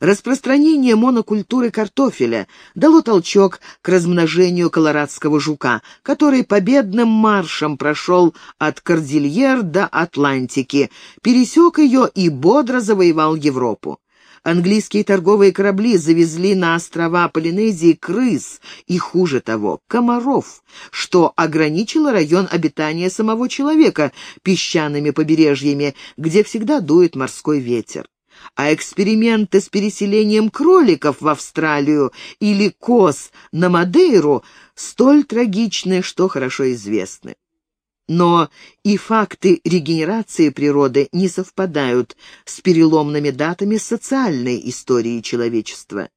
Распространение монокультуры картофеля дало толчок к размножению колорадского жука, который победным маршем прошел от Кордильер до Атлантики, пересек ее и бодро завоевал Европу. Английские торговые корабли завезли на острова Полинезии крыс и, хуже того, комаров, что ограничило район обитания самого человека песчаными побережьями, где всегда дует морской ветер. А эксперименты с переселением кроликов в Австралию или коз на Мадейру столь трагичны, что хорошо известны. Но и факты регенерации природы не совпадают с переломными датами социальной истории человечества.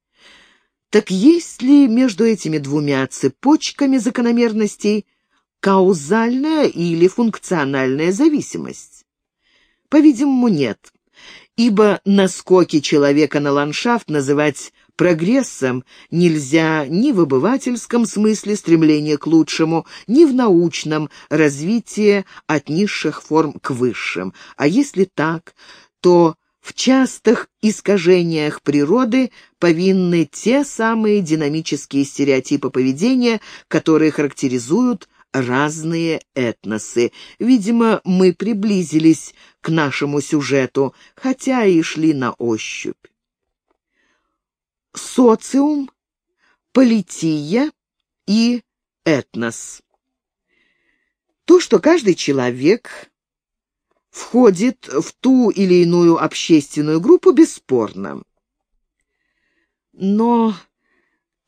Так есть ли между этими двумя цепочками закономерностей каузальная или функциональная зависимость? По-видимому, нет, ибо наскоки человека на ландшафт называть Прогрессом нельзя ни в обывательском смысле стремления к лучшему, ни в научном развитии от низших форм к высшим. А если так, то в частых искажениях природы повинны те самые динамические стереотипы поведения, которые характеризуют разные этносы. Видимо, мы приблизились к нашему сюжету, хотя и шли на ощупь социум, полития и этнос. То, что каждый человек входит в ту или иную общественную группу, бесспорно. Но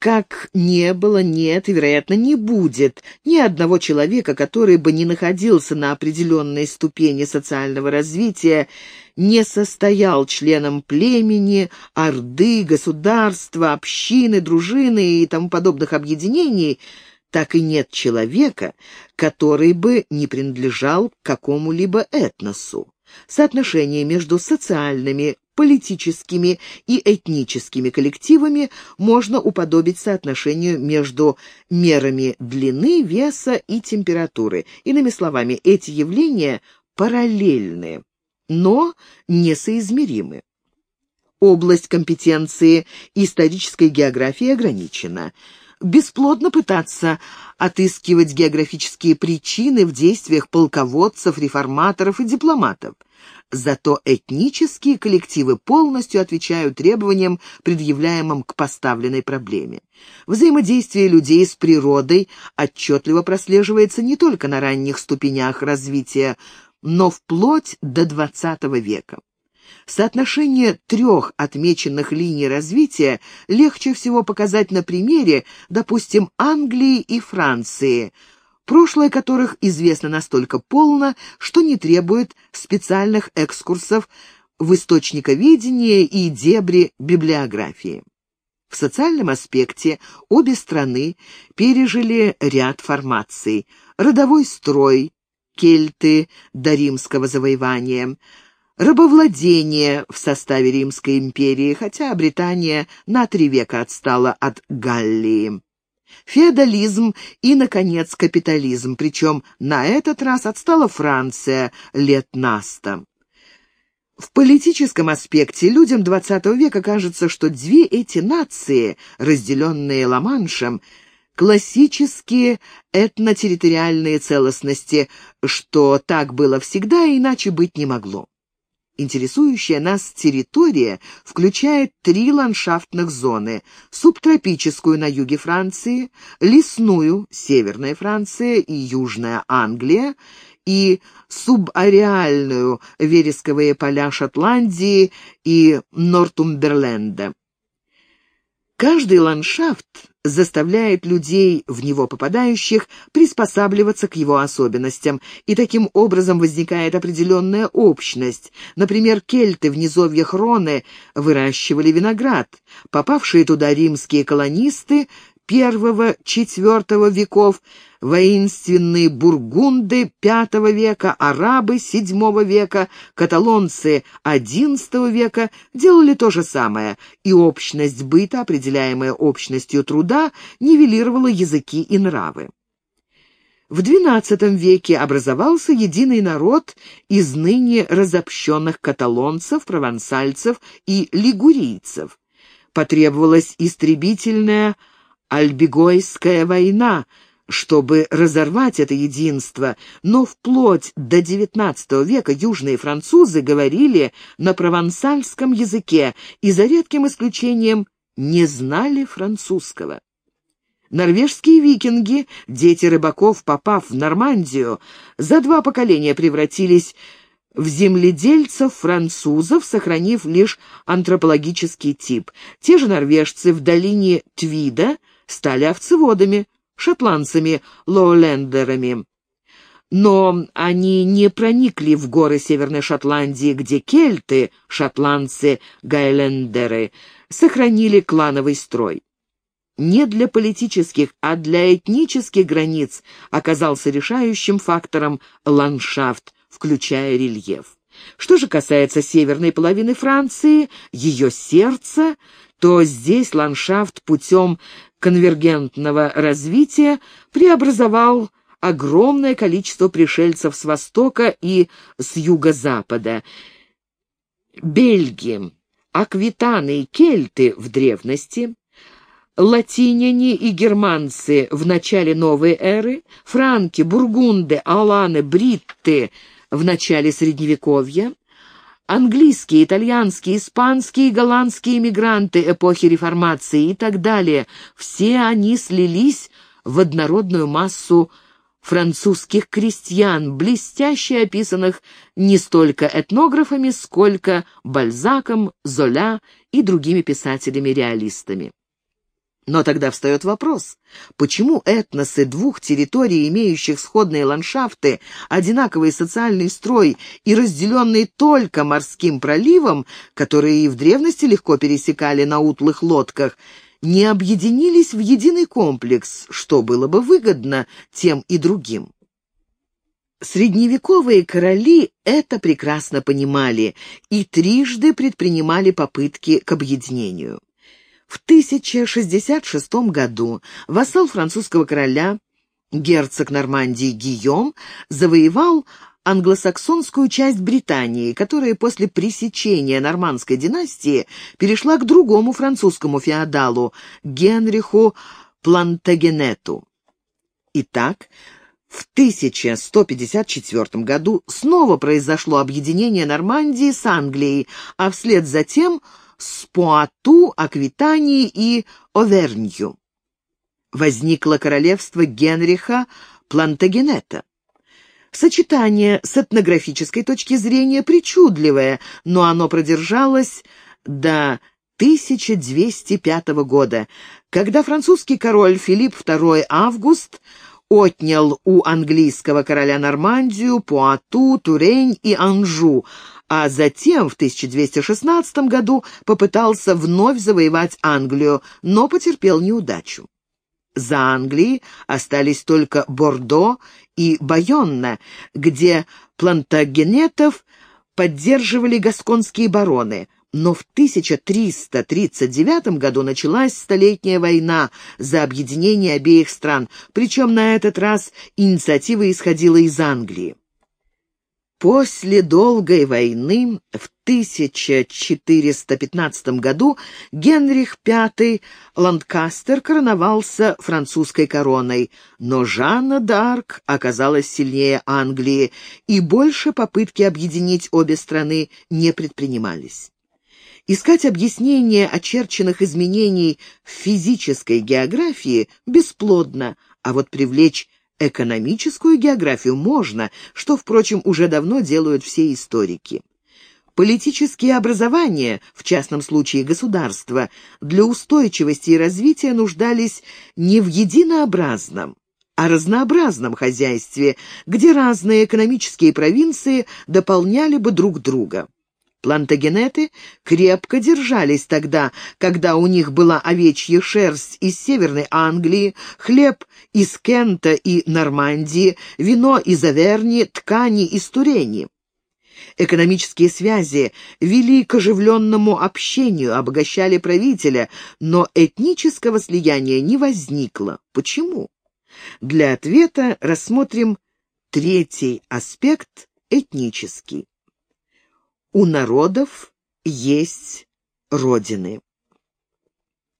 как не было, нет и, вероятно, не будет ни одного человека, который бы не находился на определенной ступени социального развития, не состоял членом племени, орды, государства, общины, дружины и тому подобных объединений, так и нет человека, который бы не принадлежал к какому-либо этносу. Соотношение между социальными, политическими и этническими коллективами можно уподобить соотношению между мерами длины, веса и температуры. Иными словами, эти явления параллельны, но несоизмеримы. Область компетенции исторической географии ограничена – бесплодно пытаться отыскивать географические причины в действиях полководцев, реформаторов и дипломатов. Зато этнические коллективы полностью отвечают требованиям, предъявляемым к поставленной проблеме. Взаимодействие людей с природой отчетливо прослеживается не только на ранних ступенях развития, но вплоть до XX века. Соотношение трех отмеченных линий развития легче всего показать на примере, допустим, Англии и Франции, прошлое которых известно настолько полно, что не требует специальных экскурсов в источниковедение и дебри библиографии. В социальном аспекте обе страны пережили ряд формаций. Родовой строй, кельты до римского завоевания – рабовладение в составе Римской империи, хотя Британия на три века отстала от Галлии. Феодализм и, наконец, капитализм, причем на этот раз отстала Франция лет на сто. В политическом аспекте людям XX века кажется, что две эти нации, разделенные Ла-Маншем, классические этнотерриториальные целостности, что так было всегда и иначе быть не могло. Интересующая нас территория включает три ландшафтных зоны – субтропическую на юге Франции, лесную – Северная Франция и Южная Англия, и субареальную – вересковые поля Шотландии и Нортумберленда. Каждый ландшафт заставляет людей, в него попадающих, приспосабливаться к его особенностям, и таким образом возникает определенная общность. Например, кельты в низовьях Роны выращивали виноград. Попавшие туда римские колонисты I-IV веков, воинственные бургунды V века, арабы VII века, каталонцы XI века делали то же самое, и общность быта, определяемая общностью труда, нивелировала языки и нравы. В XII веке образовался единый народ из ныне разобщенных каталонцев, провансальцев и лигурийцев. потребовалась истребительная Альбигойская война, чтобы разорвать это единство, но вплоть до XIX века южные французы говорили на провансальском языке и, за редким исключением, не знали французского. Норвежские викинги, дети рыбаков, попав в Нормандию, за два поколения превратились в земледельцев-французов, сохранив лишь антропологический тип. Те же норвежцы в долине Твида стали овцеводами, шотландцами, лоулендерами. Но они не проникли в горы Северной Шотландии, где кельты, шотландцы, гайлендеры, сохранили клановый строй. Не для политических, а для этнических границ оказался решающим фактором ландшафт, включая рельеф. Что же касается северной половины Франции, ее сердца, то здесь ландшафт путем конвергентного развития преобразовал огромное количество пришельцев с востока и с юго-запада. Бельги, аквитаны и кельты в древности, латиняне и германцы в начале новой эры, франки, бургунды, аланы, бритты в начале Средневековья, английские, итальянские, испанские голландские иммигранты эпохи реформации и так далее, все они слились в однородную массу французских крестьян, блестяще описанных не столько этнографами, сколько Бальзаком, Золя и другими писателями-реалистами. Но тогда встает вопрос, почему этносы двух территорий, имеющих сходные ландшафты, одинаковый социальный строй и разделенные только морским проливом, которые и в древности легко пересекали на утлых лодках, не объединились в единый комплекс, что было бы выгодно тем и другим? Средневековые короли это прекрасно понимали и трижды предпринимали попытки к объединению. В 1066 году вассал французского короля, герцог Нормандии Гийом, завоевал англосаксонскую часть Британии, которая после пресечения нормандской династии перешла к другому французскому феодалу, Генриху Плантагенету. Итак, в 1154 году снова произошло объединение Нормандии с Англией, а вслед за тем – с Пуату, Аквитании и Овернью. Возникло королевство Генриха Плантагенета. Сочетание с этнографической точки зрения причудливое, но оно продержалось до 1205 года, когда французский король Филипп II Август отнял у английского короля Нормандию, Пуату, Турень и Анжу, а затем в 1216 году попытался вновь завоевать Англию, но потерпел неудачу. За Англией остались только Бордо и Байонна, где плантагенетов поддерживали гасконские бароны, но в 1339 году началась Столетняя война за объединение обеих стран, причем на этот раз инициатива исходила из Англии. После долгой войны в 1415 году Генрих V Ланкастер короновался французской короной, но Жанна д'Арк оказалась сильнее Англии, и больше попытки объединить обе страны не предпринимались. Искать объяснение очерченных изменений в физической географии бесплодно, а вот привлечь Экономическую географию можно, что, впрочем, уже давно делают все историки. Политические образования, в частном случае государства, для устойчивости и развития нуждались не в единообразном, а разнообразном хозяйстве, где разные экономические провинции дополняли бы друг друга. Плантагенеты крепко держались тогда, когда у них была овечья шерсть из Северной Англии, хлеб из Кента и Нормандии, вино из Аверни, ткани из Турени. Экономические связи вели к оживленному общению, обогащали правителя, но этнического слияния не возникло. Почему? Для ответа рассмотрим третий аспект – этнический. У народов есть родины.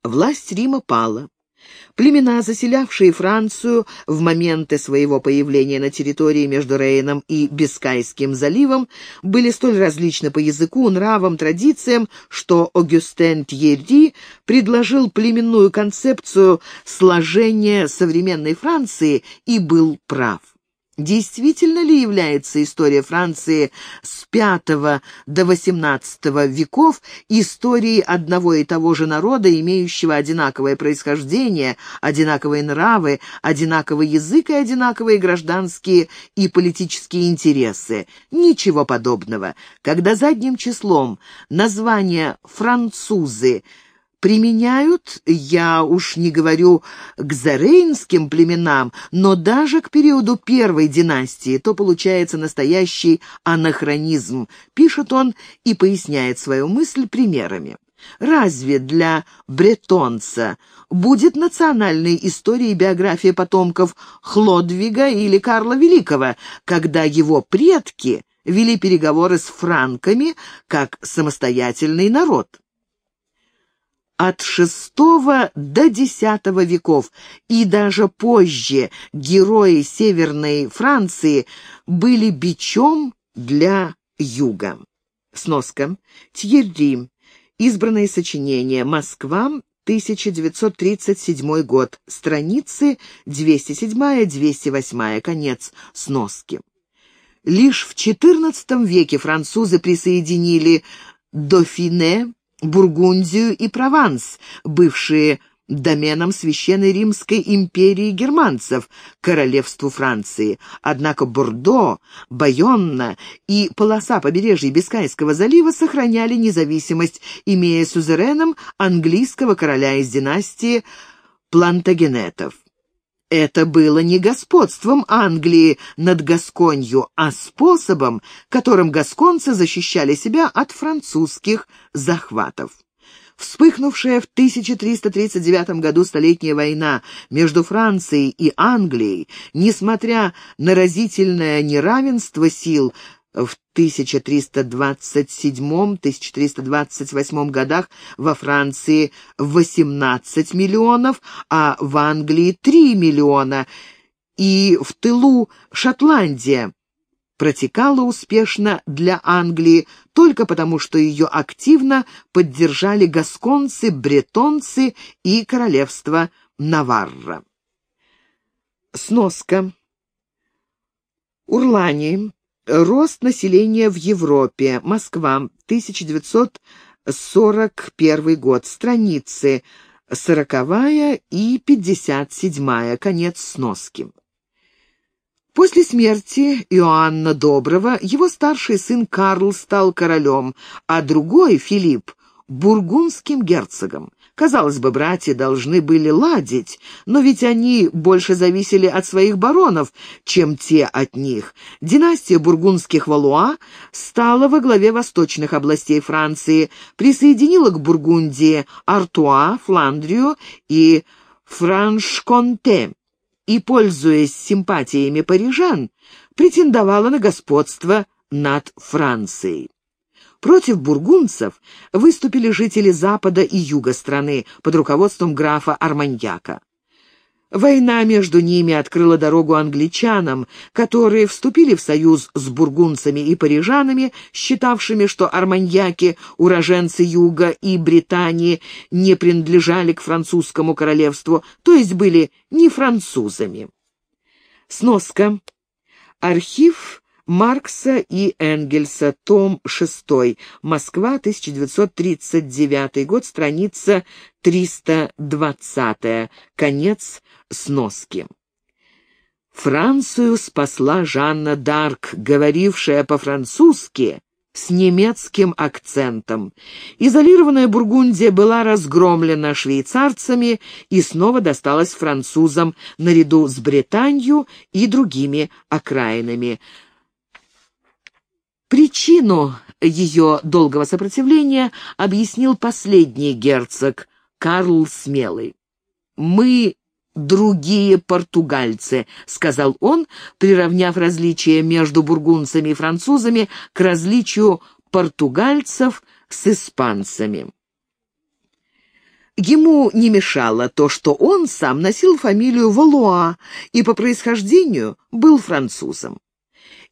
Власть Рима пала. Племена, заселявшие Францию в моменты своего появления на территории между Рейном и Бискайским заливом, были столь различны по языку, нравам, традициям, что Огюстен Тьерри предложил племенную концепцию сложения современной Франции и был прав. Действительно ли является история Франции с V до XVIII веков историей одного и того же народа, имеющего одинаковое происхождение, одинаковые нравы, одинаковый язык и одинаковые гражданские и политические интересы? Ничего подобного. Когда задним числом название «французы» применяют, я уж не говорю к зарейнским племенам, но даже к периоду первой династии, то получается настоящий анахронизм, пишет он и поясняет свою мысль примерами. Разве для бретонца будет национальной историей биография потомков Хлодвига или Карла Великого, когда его предки вели переговоры с франками как самостоятельный народ? От VI до X веков и даже позже герои Северной Франции были бичом для юга. Сноска. Тьерри. Избранные сочинения. Москва. 1937 год. Страницы 207-208. Конец сноски. Лишь в XIV веке французы присоединили Дофине, Бургундию и Прованс, бывшие доменом Священной Римской империи германцев, королевству Франции. Однако Бордо, Байонна и полоса побережья Бискайского залива сохраняли независимость, имея сузереном английского короля из династии Плантагенетов. Это было не господством Англии над Гасконью, а способом, которым гасконцы защищали себя от французских захватов. Вспыхнувшая в 1339 году Столетняя война между Францией и Англией, несмотря на разительное неравенство сил, в 1327-1328 годах во Франции 18 миллионов, а в Англии 3 миллиона, и в тылу Шотландия протекала успешно для Англии только потому, что ее активно поддержали гасконцы, бретонцы и королевство Наварра. Сноска. Урлани Рост населения в Европе. Москва, 1941 год. Страницы 40 и 57. Конец сноски. После смерти Иоанна Доброго его старший сын Карл стал королем, а другой, Филипп, бургундским герцогом. Казалось бы, братья должны были ладить, но ведь они больше зависели от своих баронов, чем те от них. Династия бургундских Валуа стала во главе восточных областей Франции, присоединила к Бургундии Артуа, Фландрию и Франш-Конте и, пользуясь симпатиями парижан, претендовала на господство над Францией. Против бургундцев выступили жители запада и юга страны под руководством графа Арманьяка. Война между ними открыла дорогу англичанам, которые вступили в союз с бургунцами и парижанами, считавшими, что арманьяки, уроженцы Юга и Британии, не принадлежали к французскому королевству, то есть были не французами. Сноска. Архив Маркса и Энгельса, том 6, Москва, 1939 год, страница 320, конец сноски. Францию спасла Жанна Дарк, говорившая по-французски с немецким акцентом. Изолированная Бургундия была разгромлена швейцарцами и снова досталась французам наряду с Британью и другими окраинами. Причину ее долгого сопротивления объяснил последний герцог Карл Смелый. «Мы другие португальцы», — сказал он, приравняв различия между бургунцами и французами к различию португальцев с испанцами. Ему не мешало то, что он сам носил фамилию Валуа и по происхождению был французом.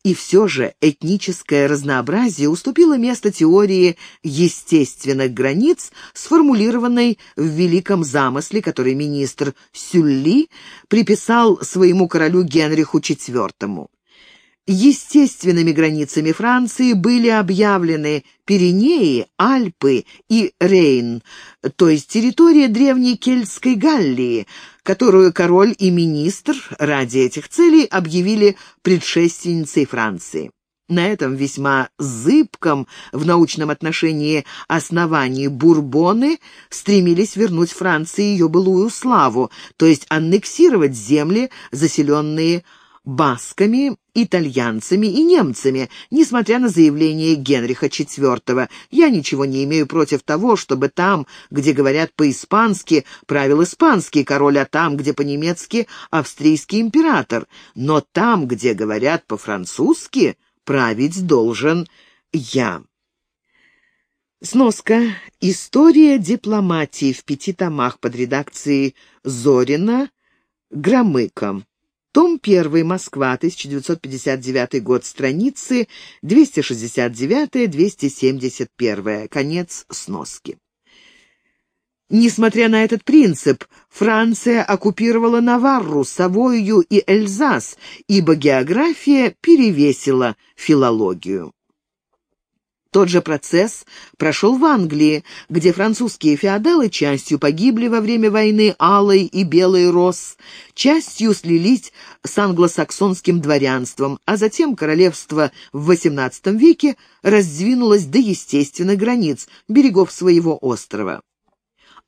И все же этническое разнообразие уступило место теории естественных границ, сформулированной в великом замысле, который министр Сюлли приписал своему королю Генриху IV. Естественными границами Франции были объявлены Пиренеи, Альпы и Рейн, то есть территория древней кельтской Галлии, которую король и министр ради этих целей объявили предшественницей Франции. На этом весьма зыбком в научном отношении основании Бурбоны стремились вернуть Франции ее былую славу, то есть аннексировать земли, заселенные басками, итальянцами и немцами, несмотря на заявление Генриха IV. Я ничего не имею против того, чтобы там, где говорят по-испански, правил испанский король, а там, где по-немецки, австрийский император. Но там, где говорят по-французски, править должен я. Сноска. История дипломатии в пяти томах под редакцией Зорина, Громыко. Том 1. Москва, 1959 год. Страницы 269-271. Конец сноски. Несмотря на этот принцип, Франция оккупировала Наварру, Савойю и Эльзас, ибо география перевесила филологию. Тот же процесс прошел в Англии, где французские феодалы частью погибли во время войны Алой и Белой Рос, частью слились с англосаксонским дворянством, а затем королевство в XVIII веке раздвинулось до естественных границ берегов своего острова.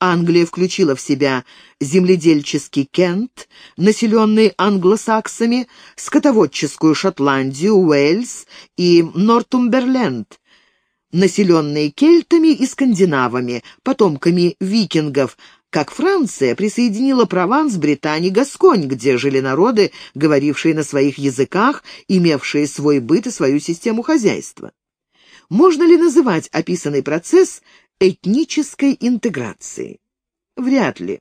Англия включила в себя земледельческий Кент, населенный англосаксами, скотоводческую Шотландию, Уэльс и Нортумберленд, населенные кельтами и скандинавами, потомками викингов, как Франция присоединила Прованс, Британии, Гасконь, где жили народы, говорившие на своих языках, имевшие свой быт и свою систему хозяйства. Можно ли называть описанный процесс этнической интеграцией? Вряд ли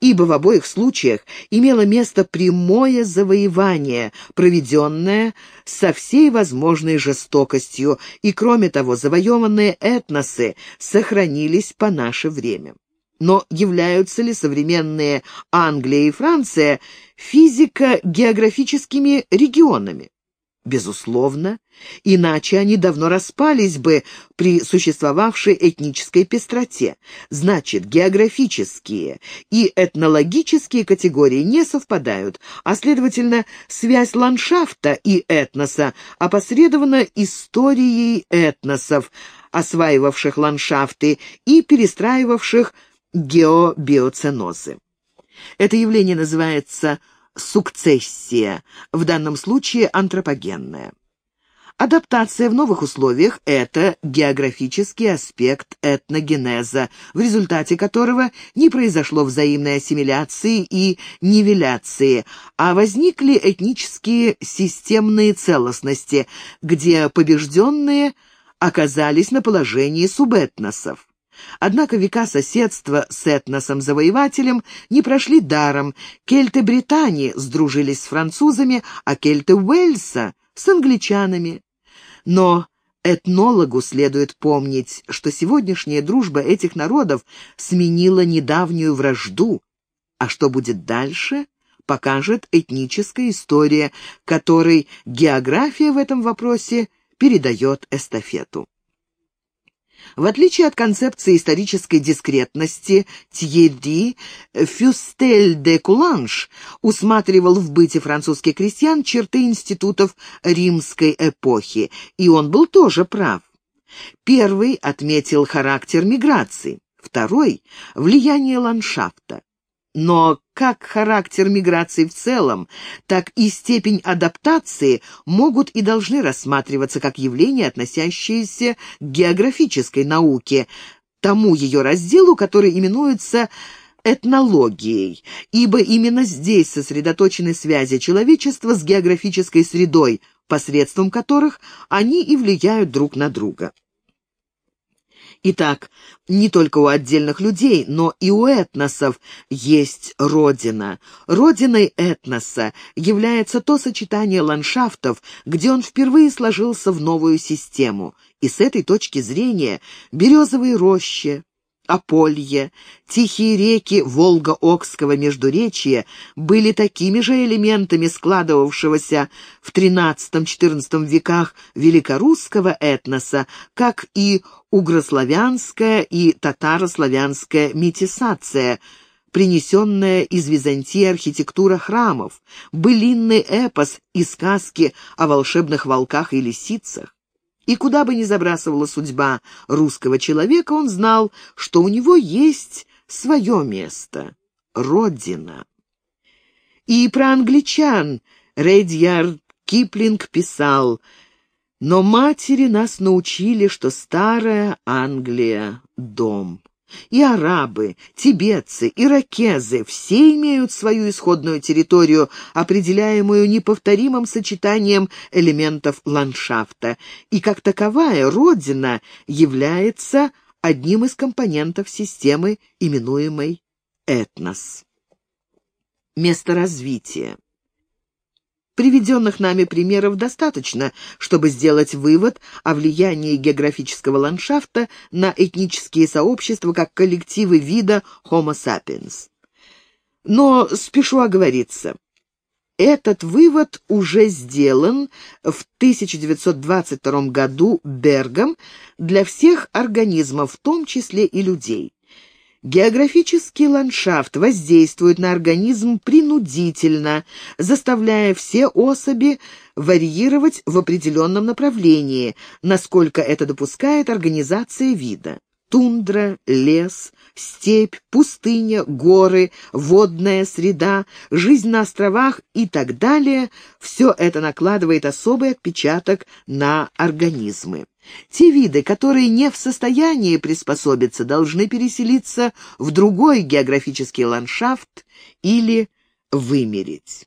ибо в обоих случаях имело место прямое завоевание, проведенное со всей возможной жестокостью, и, кроме того, завоеванные этносы сохранились по наше время. Но являются ли современные Англия и Франция физико-географическими регионами? Безусловно, иначе они давно распались бы при существовавшей этнической пестроте. Значит, географические и этнологические категории не совпадают, а, следовательно, связь ландшафта и этноса опосредована историей этносов, осваивавших ландшафты и перестраивавших геобиоценозы. Это явление называется сукцессия, в данном случае антропогенная. Адаптация в новых условиях – это географический аспект этногенеза, в результате которого не произошло взаимной ассимиляции и нивеляции, а возникли этнические системные целостности, где побежденные оказались на положении субэтносов. Однако века соседства с этносом-завоевателем не прошли даром. Кельты Британии сдружились с французами, а кельты Уэльса — с англичанами. Но этнологу следует помнить, что сегодняшняя дружба этих народов сменила недавнюю вражду. А что будет дальше, покажет этническая история, которой география в этом вопросе передает эстафету. В отличие от концепции исторической дискретности, Тьерри Фюстель де Куланж усматривал в быте французских крестьян черты институтов римской эпохи, и он был тоже прав. Первый отметил характер миграции, второй — влияние ландшафта. Но как характер миграции в целом, так и степень адаптации могут и должны рассматриваться как явления, относящиеся к географической науке, тому ее разделу, который именуется этнологией, ибо именно здесь сосредоточены связи человечества с географической средой, посредством которых они и влияют друг на друга. Итак, не только у отдельных людей, но и у этносов есть родина. Родиной этноса является то сочетание ландшафтов, где он впервые сложился в новую систему. И с этой точки зрения березовые рощи, Аполье, тихие реки Волго-Окского междуречья были такими же элементами складывавшегося в XIII-XIV веках великорусского этноса, как и угрославянская и татарославянская метисация, принесенная из Византии архитектура храмов, былинный эпос и сказки о волшебных волках и лисицах. И куда бы ни забрасывала судьба русского человека, он знал, что у него есть свое место — Родина. И про англичан Рейдьярд Киплинг писал «Но матери нас научили, что старая Англия — дом». И арабы, тибетцы, иракезы все имеют свою исходную территорию, определяемую неповторимым сочетанием элементов ландшафта, и как таковая родина является одним из компонентов системы, именуемой этнос. Место развития. Приведенных нами примеров достаточно, чтобы сделать вывод о влиянии географического ландшафта на этнические сообщества как коллективы вида Homo sapiens. Но спешу оговориться. Этот вывод уже сделан в 1922 году Бергом для всех организмов, в том числе и людей. Географический ландшафт воздействует на организм принудительно, заставляя все особи варьировать в определенном направлении, насколько это допускает организация вида. Тундра, лес, степь, пустыня, горы, водная среда, жизнь на островах и так далее – все это накладывает особый отпечаток на организмы. Те виды, которые не в состоянии приспособиться, должны переселиться в другой географический ландшафт или вымереть.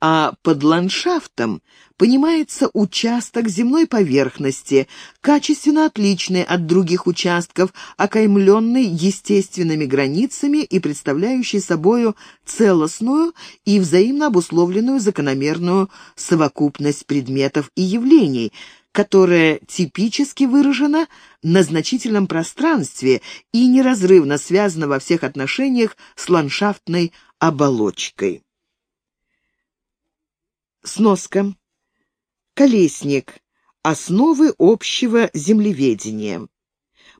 А под ландшафтом понимается участок земной поверхности, качественно отличный от других участков, окаймленный естественными границами и представляющий собою целостную и взаимно обусловленную закономерную совокупность предметов и явлений, которая типически выражена на значительном пространстве и неразрывно связана во всех отношениях с ландшафтной оболочкой. Сноска. Колесник. Основы общего землеведения.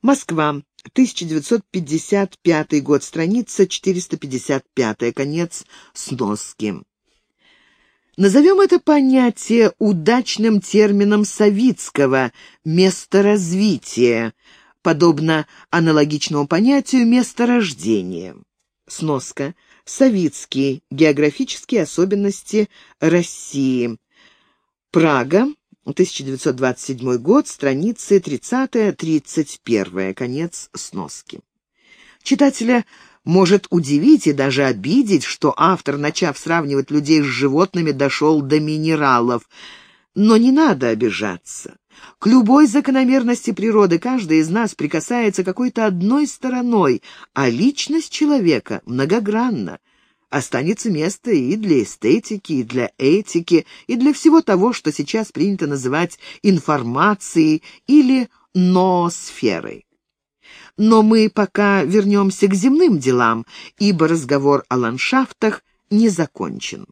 Москва. 1955 год. Страница 455. Конец сноски. Назовем это понятие удачным термином Савицкого «место развития», подобно аналогичному понятию «месторождение». Сноска. Савицкий. Географические особенности России. Прага. 1927 год, страницы 30-31, конец сноски. Читателя может удивить и даже обидеть, что автор, начав сравнивать людей с животными, дошел до минералов. Но не надо обижаться. К любой закономерности природы каждый из нас прикасается какой-то одной стороной, а личность человека многогранна. Останется место и для эстетики, и для этики, и для всего того, что сейчас принято называть информацией или ноосферой. Но мы пока вернемся к земным делам, ибо разговор о ландшафтах не закончен.